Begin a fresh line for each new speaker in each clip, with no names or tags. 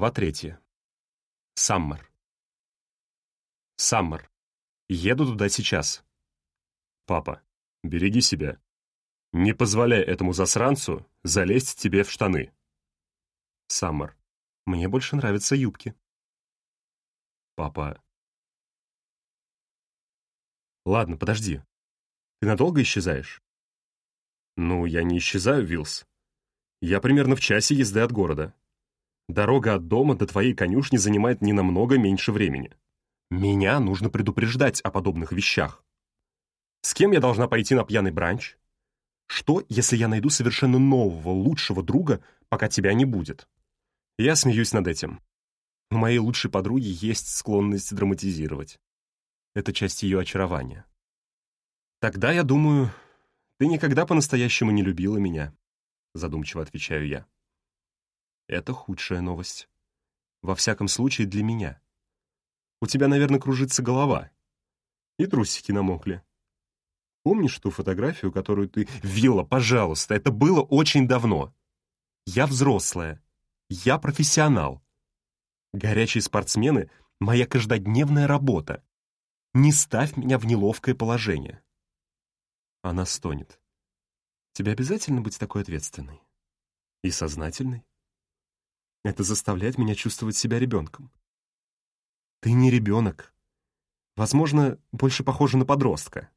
Глава третья. Саммер. Саммер. Еду туда сейчас. Папа, береги себя. Не позволяй этому засранцу залезть тебе в штаны. Саммер. Мне больше нравятся юбки. Папа. Ладно, подожди. Ты надолго исчезаешь? Ну, я не исчезаю, Вилс. Я примерно в часе езды от города. Дорога от дома до твоей конюшни занимает не намного меньше времени. Меня нужно предупреждать о подобных вещах. С кем я должна пойти на пьяный бранч? Что, если я найду совершенно нового, лучшего друга, пока тебя не будет? Я смеюсь над этим. У моей лучшей подруги есть склонность драматизировать. Это часть ее очарования. Тогда, я думаю, ты никогда по-настоящему не любила меня, задумчиво отвечаю я. Это худшая новость. Во всяком случае, для меня. У тебя, наверное, кружится голова. И трусики намокли. Помнишь ту фотографию, которую ты... Вилла, пожалуйста, это было очень давно. Я взрослая. Я профессионал. Горячие спортсмены — моя каждодневная работа. Не ставь меня в неловкое положение. Она стонет. Тебе обязательно быть такой ответственной? И сознательной? Это заставляет меня чувствовать себя ребенком. Ты не ребенок. Возможно, больше похожа на подростка.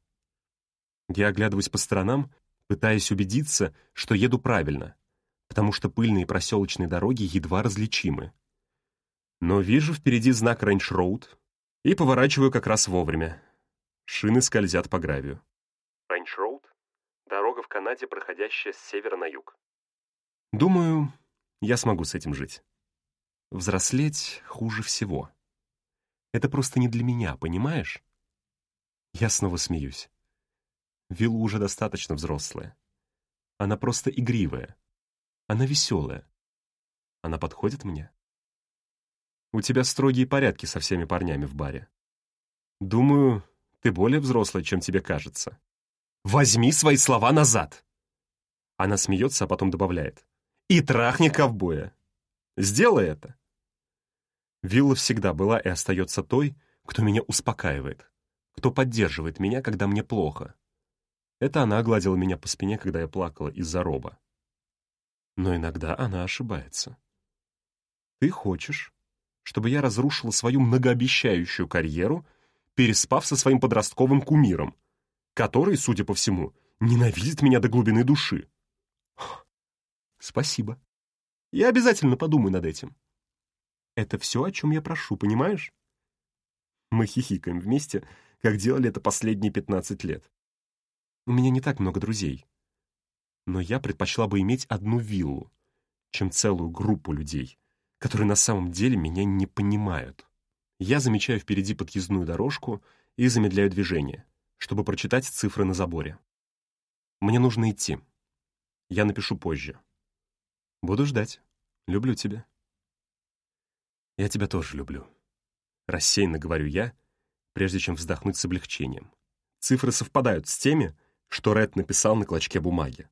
Я оглядываюсь по сторонам, пытаясь убедиться, что еду правильно, потому что пыльные проселочные дороги едва различимы. Но вижу впереди знак Range Road и поворачиваю как раз вовремя. Шины скользят по гравию. Range Road — дорога в Канаде, проходящая с севера на юг. Думаю, я смогу с этим жить. Взрослеть хуже всего. Это просто не для меня, понимаешь? Я снова смеюсь. Вилла уже достаточно взрослая. Она просто игривая. Она веселая. Она подходит мне. У тебя строгие порядки со всеми парнями в баре. Думаю, ты более взрослая, чем тебе кажется. Возьми свои слова назад!» Она смеется, а потом добавляет и трахни ковбоя. Сделай это. Вилла всегда была и остается той, кто меня успокаивает, кто поддерживает меня, когда мне плохо. Это она гладила меня по спине, когда я плакала из-за роба. Но иногда она ошибается. Ты хочешь, чтобы я разрушила свою многообещающую карьеру, переспав со своим подростковым кумиром, который, судя по всему, ненавидит меня до глубины души. Спасибо. Я обязательно подумаю над этим. Это все, о чем я прошу, понимаешь? Мы хихикаем вместе, как делали это последние 15 лет. У меня не так много друзей. Но я предпочла бы иметь одну виллу, чем целую группу людей, которые на самом деле меня не понимают. Я замечаю впереди подъездную дорожку и замедляю движение, чтобы прочитать цифры на заборе. Мне нужно идти. Я напишу позже. Буду ждать. Люблю тебя. Я тебя тоже люблю. Рассеянно говорю я, прежде чем вздохнуть с облегчением. Цифры совпадают с теми, что Ред написал на клочке бумаги.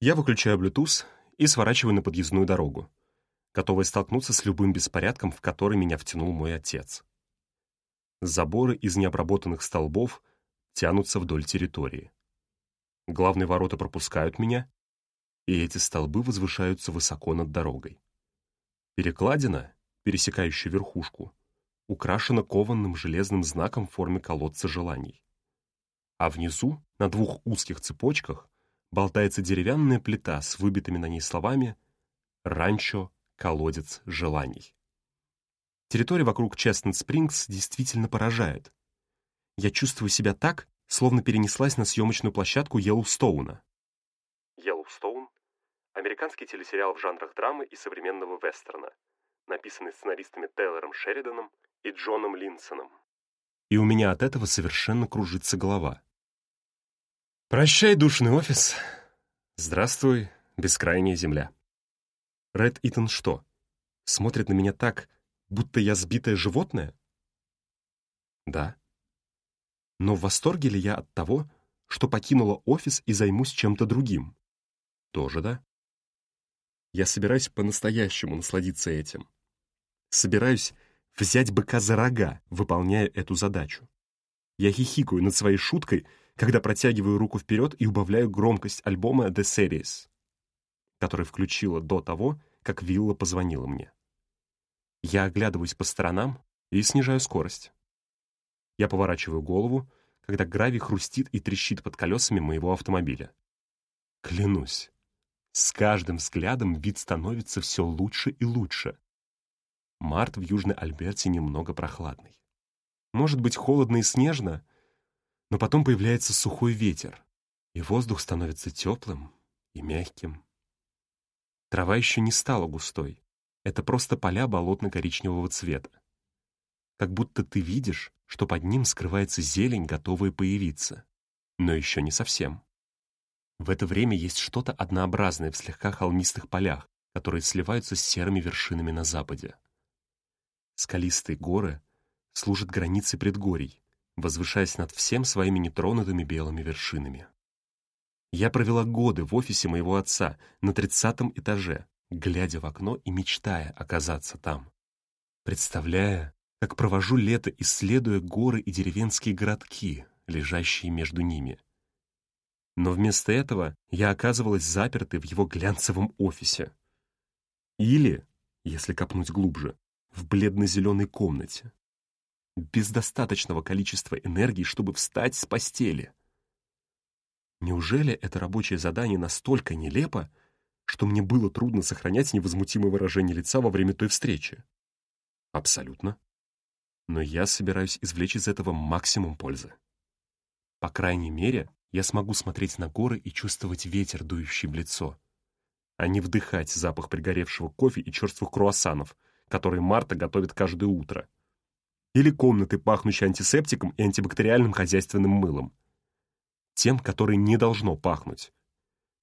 Я выключаю Bluetooth и сворачиваю на подъездную дорогу, готовая столкнуться с любым беспорядком, в который меня втянул мой отец. Заборы из необработанных столбов тянутся вдоль территории. Главные ворота пропускают меня, и эти столбы возвышаются высоко над дорогой. Перекладина, пересекающая верхушку, украшена кованным железным знаком в форме колодца желаний. А внизу, на двух узких цепочках, болтается деревянная плита с выбитыми на ней словами «Ранчо — колодец желаний». Территория вокруг Честнет-Спрингс действительно поражает. Я чувствую себя так, словно перенеслась на съемочную площадку Йеллоустоуна. Йеллоустоун Американский телесериал в жанрах драмы и современного вестерна, написанный сценаристами Тейлором Шериданом и Джоном Линсоном. И у меня от этого совершенно кружится голова. Прощай, душный офис. Здравствуй, бескрайняя земля. Ред Итан что, смотрит на меня так, будто я сбитое животное? Да. Но в восторге ли я от того, что покинула офис и займусь чем-то другим? Тоже да. Я собираюсь по-настоящему насладиться этим. Собираюсь взять быка за рога, выполняя эту задачу. Я хихикаю над своей шуткой, когда протягиваю руку вперед и убавляю громкость альбома «The Series», который включила до того, как Вилла позвонила мне. Я оглядываюсь по сторонам и снижаю скорость. Я поворачиваю голову, когда гравий хрустит и трещит под колесами моего автомобиля. Клянусь, с каждым взглядом вид становится все лучше и лучше. Март в Южной Альберте немного прохладный. Может быть, холодно и снежно, но потом появляется сухой ветер, и воздух становится теплым и мягким. Трава еще не стала густой. Это просто поля болотно-коричневого цвета. Как будто ты видишь, что под ним скрывается зелень, готовая появиться. Но еще не совсем. В это время есть что-то однообразное в слегка холмистых полях, которые сливаются с серыми вершинами на западе. Скалистые горы служат границей предгорий, возвышаясь над всем своими нетронутыми белыми вершинами. Я провела годы в офисе моего отца на тридцатом этаже, глядя в окно и мечтая оказаться там. Представляя, как провожу лето, исследуя горы и деревенские городки, лежащие между ними. Но вместо этого я оказывалась запертой в его глянцевом офисе. Или, если копнуть глубже, в бледно-зеленой комнате. Без достаточного количества энергии, чтобы встать с постели. Неужели это рабочее задание настолько нелепо, что мне было трудно сохранять невозмутимое выражение лица во время той встречи? Абсолютно. Но я собираюсь извлечь из этого максимум пользы. По крайней мере, я смогу смотреть на горы и чувствовать ветер, дующий в лицо, а не вдыхать запах пригоревшего кофе и черствых круассанов, которые Марта готовит каждое утро. Или комнаты, пахнущие антисептиком и антибактериальным хозяйственным мылом. Тем, который не должно пахнуть,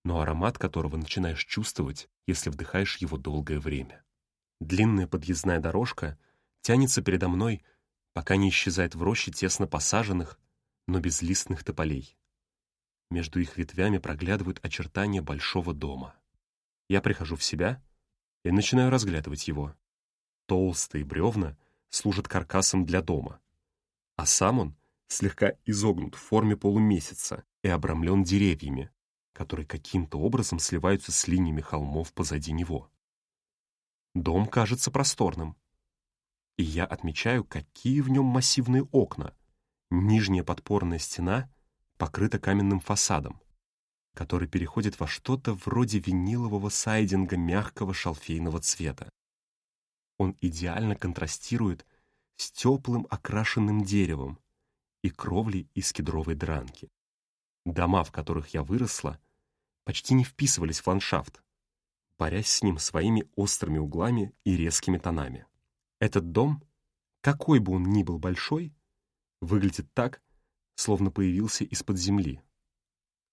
но аромат которого начинаешь чувствовать, если вдыхаешь его долгое время. Длинная подъездная дорожка тянется передо мной, пока не исчезает в роще тесно посаженных, но безлистных тополей. Между их ветвями проглядывают очертания большого дома. Я прихожу в себя и начинаю разглядывать его. Толстые бревна служат каркасом для дома, а сам он слегка изогнут в форме полумесяца и обрамлен деревьями, которые каким-то образом сливаются с линиями холмов позади него. Дом кажется просторным, и я отмечаю, какие в нем массивные окна. Нижняя подпорная стена покрыта каменным фасадом, который переходит во что-то вроде винилового сайдинга мягкого шалфейного цвета. Он идеально контрастирует с теплым окрашенным деревом и кровлей из кедровой дранки. Дома, в которых я выросла, почти не вписывались в ландшафт, борясь с ним своими острыми углами и резкими тонами. Этот дом, какой бы он ни был большой, выглядит так, словно появился из-под земли.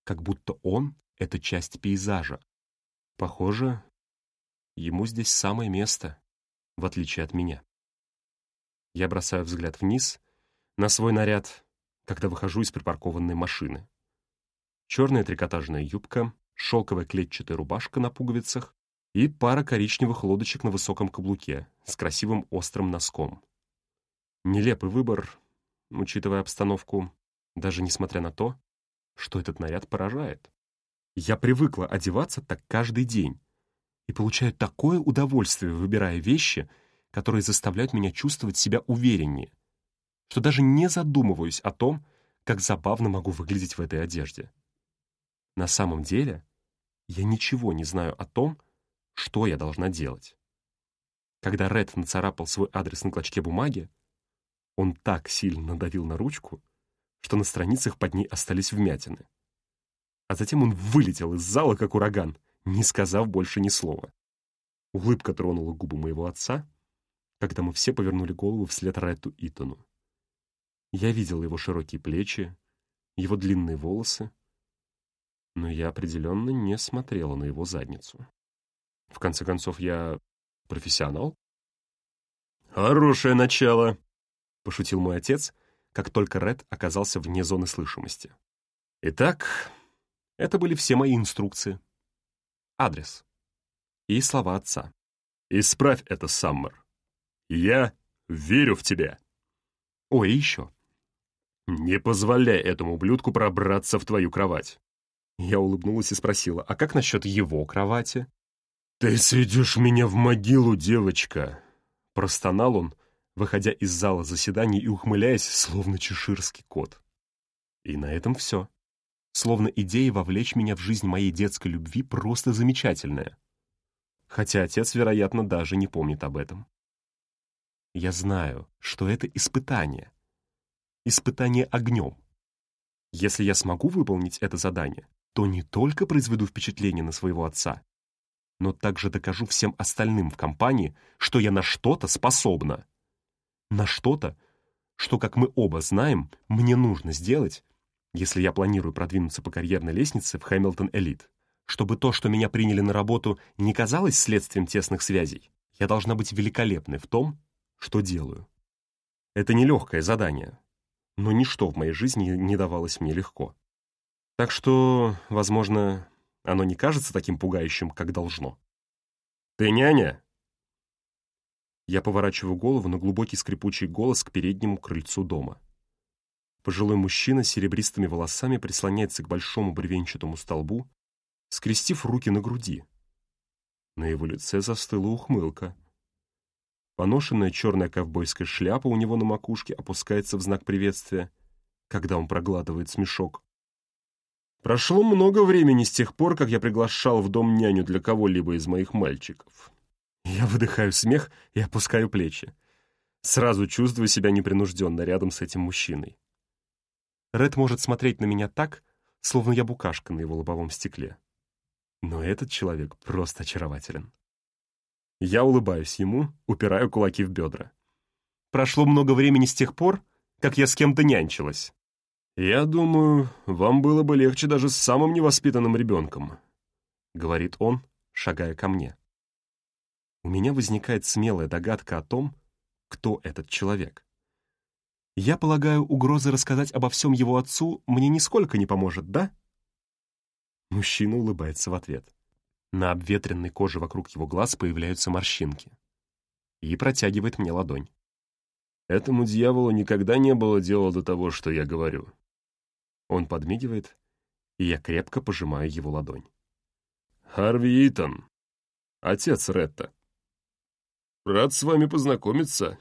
Как будто он — это часть пейзажа. Похоже, ему здесь самое место, в отличие от меня. Я бросаю взгляд вниз, на свой наряд, когда выхожу из припаркованной машины. Черная трикотажная юбка, шелковая клетчатая рубашка на пуговицах, и пара коричневых лодочек на высоком каблуке с красивым острым носком. Нелепый выбор, учитывая обстановку, даже несмотря на то, что этот наряд поражает. Я привыкла одеваться так каждый день и получаю такое удовольствие, выбирая вещи, которые заставляют меня чувствовать себя увереннее, что даже не задумываюсь о том, как забавно могу выглядеть в этой одежде. На самом деле, я ничего не знаю о том, что я должна делать. Когда Ред нацарапал свой адрес на клочке бумаги, он так сильно надавил на ручку, что на страницах под ней остались вмятины. А затем он вылетел из зала, как ураган, не сказав больше ни слова. Улыбка тронула губы моего отца, когда мы все повернули голову вслед Ретту Итону. Я видел его широкие плечи, его длинные волосы, но я определенно не смотрела на его задницу. В конце концов, я профессионал. «Хорошее начало», — пошутил мой отец, как только Ред оказался вне зоны слышимости. Итак, это были все мои инструкции. Адрес. И слова отца. «Исправь это, Саммер. Я верю в тебя. Ой, и еще. Не позволяй этому ублюдку пробраться в твою кровать. Я улыбнулась и спросила, а как насчет его кровати? «Ты сведешь меня в могилу, девочка!» Простонал он, выходя из зала заседаний и ухмыляясь, словно чеширский кот. И на этом все. Словно идея вовлечь меня в жизнь моей детской любви просто замечательная. Хотя отец, вероятно, даже не помнит об этом. Я знаю, что это испытание. Испытание огнем. Если я смогу выполнить это задание, то не только произведу впечатление на своего отца, но также докажу всем остальным в компании, что я на что-то способна. На что-то, что, как мы оба знаем, мне нужно сделать, если я планирую продвинуться по карьерной лестнице в Хэмилтон Элит. Чтобы то, что меня приняли на работу, не казалось следствием тесных связей, я должна быть великолепной в том, что делаю. Это нелегкое задание, но ничто в моей жизни не давалось мне легко. Так что, возможно, оно не кажется таким пугающим, как должно. «Ты няня?» Я поворачиваю голову на глубокий скрипучий голос к переднему крыльцу дома. Пожилой мужчина с серебристыми волосами прислоняется к большому бревенчатому столбу, скрестив руки на груди. На его лице застыла ухмылка. Поношенная черная ковбойская шляпа у него на макушке опускается в знак приветствия, когда он проглатывает смешок. Прошло много времени с тех пор, как я приглашал в дом няню для кого-либо из моих мальчиков. Я выдыхаю смех и опускаю плечи. Сразу чувствую себя непринужденно рядом с этим мужчиной. Ред может смотреть на меня так, словно я букашка на его лобовом стекле. Но этот человек просто очарователен. Я улыбаюсь ему, упираю кулаки в бедра. Прошло много времени с тех пор, как я с кем-то нянчилась. «Я думаю, вам было бы легче даже с самым невоспитанным ребенком», — говорит он, шагая ко мне. У меня возникает смелая догадка о том, кто этот человек. Я полагаю, угроза рассказать обо всем его отцу мне нисколько не поможет, да? Мужчина улыбается в ответ. На обветренной коже вокруг его глаз появляются морщинки. И протягивает мне ладонь. Этому дьяволу никогда не было дела до того, что я говорю. Он подмигивает, и я крепко пожимаю его ладонь. «Харви Итан, отец Ретта. Рад с вами познакомиться.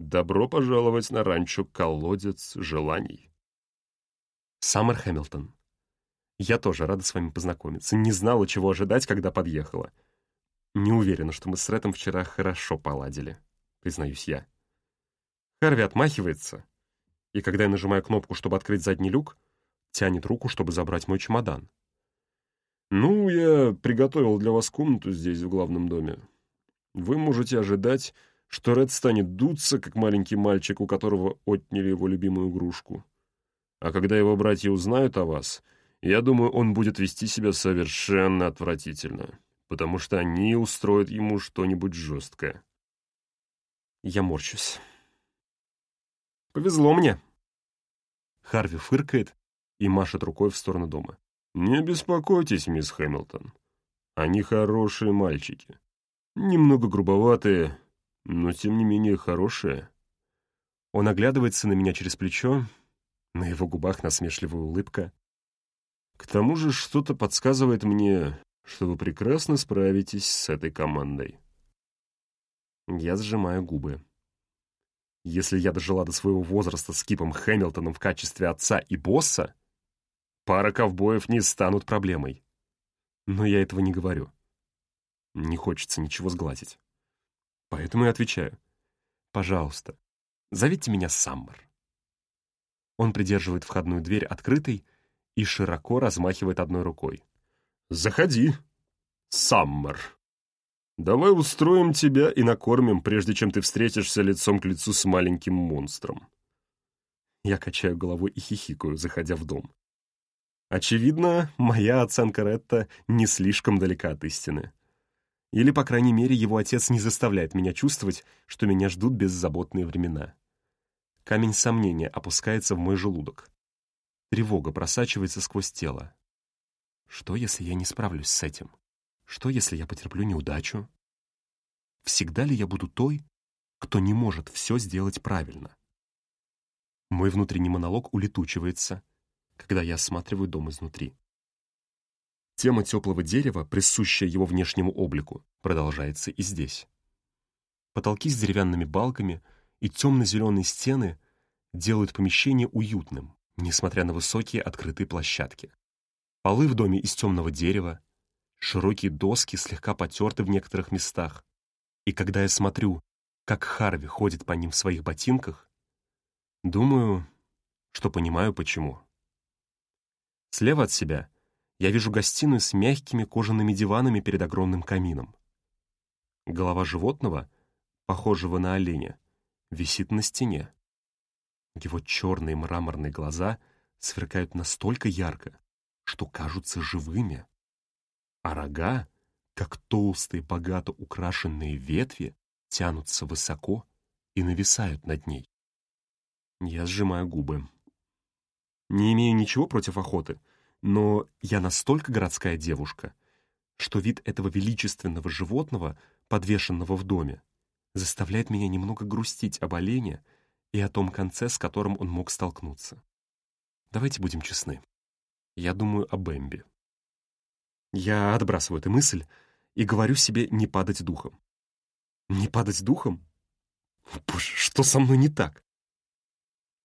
Добро пожаловать на ранчо «Колодец желаний». Саммер Хэмилтон. Я тоже рада с вами познакомиться. Не знала, чего ожидать, когда подъехала. Не уверена, что мы с Реттом вчера хорошо поладили, признаюсь я. Харви отмахивается, и когда я нажимаю кнопку, чтобы открыть задний люк, тянет руку, чтобы забрать мой чемодан. «Ну, я приготовил для вас комнату здесь, в главном доме. Вы можете ожидать, что Ред станет дуться, как маленький мальчик, у которого отняли его любимую игрушку. А когда его братья узнают о вас, я думаю, он будет вести себя совершенно отвратительно, потому что они устроят ему что-нибудь жесткое». Я морщусь. «Повезло мне». Харви фыркает и машет рукой в сторону дома. «Не беспокойтесь, мисс Хэмилтон. Они хорошие мальчики. Немного грубоватые, но тем не менее хорошие». Он оглядывается на меня через плечо, на его губах насмешливая улыбка. «К тому же что-то подсказывает мне, что вы прекрасно справитесь с этой командой». Я сжимаю губы. Если я дожила до своего возраста с Кипом Хэмилтоном в качестве отца и босса, пара ковбоев не станут проблемой. Но я этого не говорю. Не хочется ничего сглазить. Поэтому я отвечаю. «Пожалуйста, зовите меня Саммер». Он придерживает входную дверь открытой и широко размахивает одной рукой. «Заходи, Саммер». Давай устроим тебя и накормим, прежде чем ты встретишься лицом к лицу с маленьким монстром. Я качаю головой и хихикаю, заходя в дом. Очевидно, моя оценка Ретта не слишком далека от истины. Или, по крайней мере, его отец не заставляет меня чувствовать, что меня ждут беззаботные времена. Камень сомнения опускается в мой желудок. Тревога просачивается сквозь тело. Что, если я не справлюсь с этим? Что, если я потерплю неудачу? Всегда ли я буду той, кто не может все сделать правильно. Мой внутренний монолог улетучивается, когда я осматриваю дом изнутри. Тема теплого дерева, присущая его внешнему облику, продолжается и здесь. Потолки с деревянными балками и темно-зеленые стены делают помещение уютным, несмотря на высокие открытые площадки. Полы в доме из темного дерева, широкие доски слегка потерты в некоторых местах. И когда я смотрю, как Харви ходит по ним в своих ботинках, думаю, что понимаю, почему. Слева от себя я вижу гостиную с мягкими кожаными диванами перед огромным камином. Голова животного, похожего на оленя, висит на стене. Его черные мраморные глаза сверкают настолько ярко, что кажутся живыми. А рога, как толстые, богато украшенные ветви, тянутся высоко и нависают над ней. Я сжимаю губы. Не имею ничего против охоты, но я настолько городская девушка, что вид этого величественного животного, подвешенного в доме, заставляет меня немного грустить об олене и о том конце, с которым он мог столкнуться. Давайте будем честны. Я думаю о Бэмби. Я отбрасываю эту мысль и говорю себе не падать духом. Не падать духом? Боже, что со мной не так?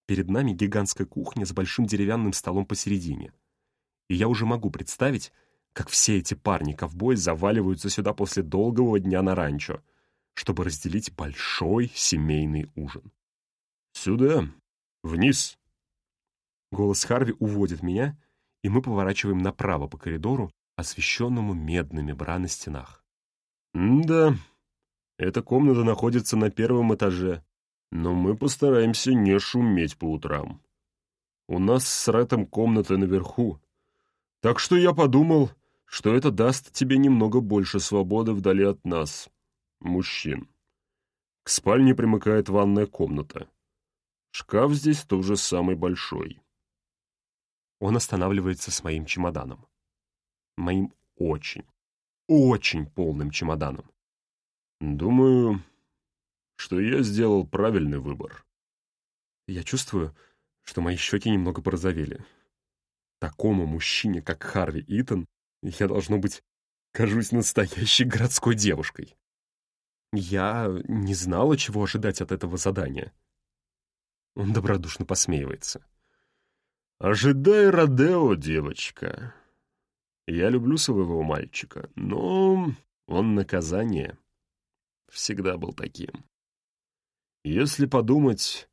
Перед нами гигантская кухня с большим деревянным столом посередине. И я уже могу представить, как все эти парни-ковбои заваливаются сюда после долгого дня на ранчо, чтобы разделить большой семейный ужин. «Сюда! Вниз!» Голос Харви уводит меня, и мы поворачиваем направо по коридору, освещенному медными бра на стенах. «Да, эта комната находится на первом этаже, но мы постараемся не шуметь по утрам. У нас с Рэтом комната наверху, так что я подумал, что это даст тебе немного больше свободы вдали от нас, мужчин. К спальне примыкает ванная комната. Шкаф здесь тоже самый большой. Он останавливается с моим чемоданом. Моим очень, очень полным чемоданом. Думаю, что я сделал правильный выбор. Я чувствую, что мои щеки немного порозовели. Такому мужчине, как Харви Итон, я, должно быть, кажусь настоящей городской девушкой. Я не знала, чего ожидать от этого задания. Он добродушно посмеивается. «Ожидай Родео, девочка. Я люблю своего мальчика, но он наказание. Всегда был таким. Если подумать,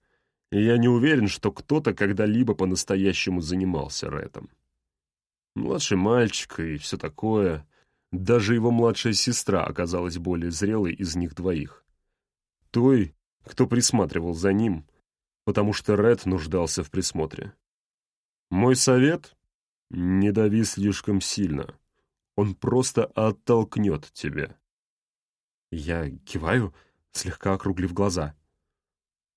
я не уверен, что кто-то когда-либо по-настоящему занимался рэпом. Младший мальчик и все такое. Даже его младшая сестра оказалась более зрелой из них двоих. Той, кто присматривал за ним, потому что Ред нуждался в присмотре. Мой совет — не дави слишком сильно. Он просто оттолкнет тебя. Я киваю, слегка округлив глаза.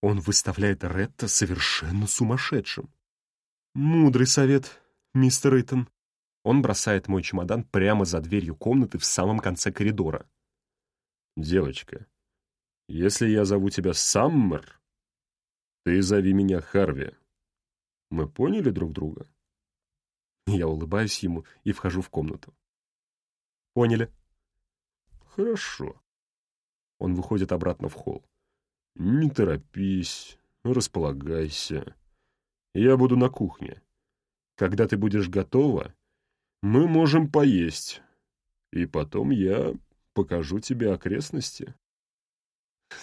Он выставляет Ретта совершенно сумасшедшим. Мудрый совет, мистер Итон. Он бросает мой чемодан прямо за дверью комнаты в самом конце коридора. Девочка, если я зову тебя Саммер, ты зови меня Харви. Мы поняли друг друга?» Я улыбаюсь ему и вхожу в комнату. «Поняли?» «Хорошо». Он выходит обратно в холл. «Не торопись, располагайся. Я буду на кухне. Когда ты будешь готова, мы можем поесть. И потом я покажу тебе окрестности».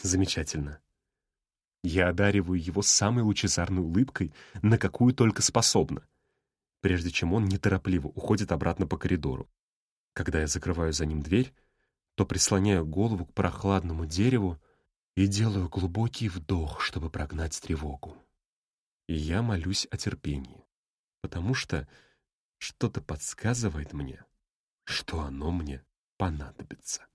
«Замечательно. Я одариваю его самой лучезарной улыбкой, на какую только способна, прежде чем он неторопливо уходит обратно по коридору. Когда я закрываю за ним дверь, то прислоняю голову к прохладному дереву и делаю глубокий вдох, чтобы прогнать тревогу. И я молюсь о терпении, потому что что-то подсказывает мне, что оно мне понадобится.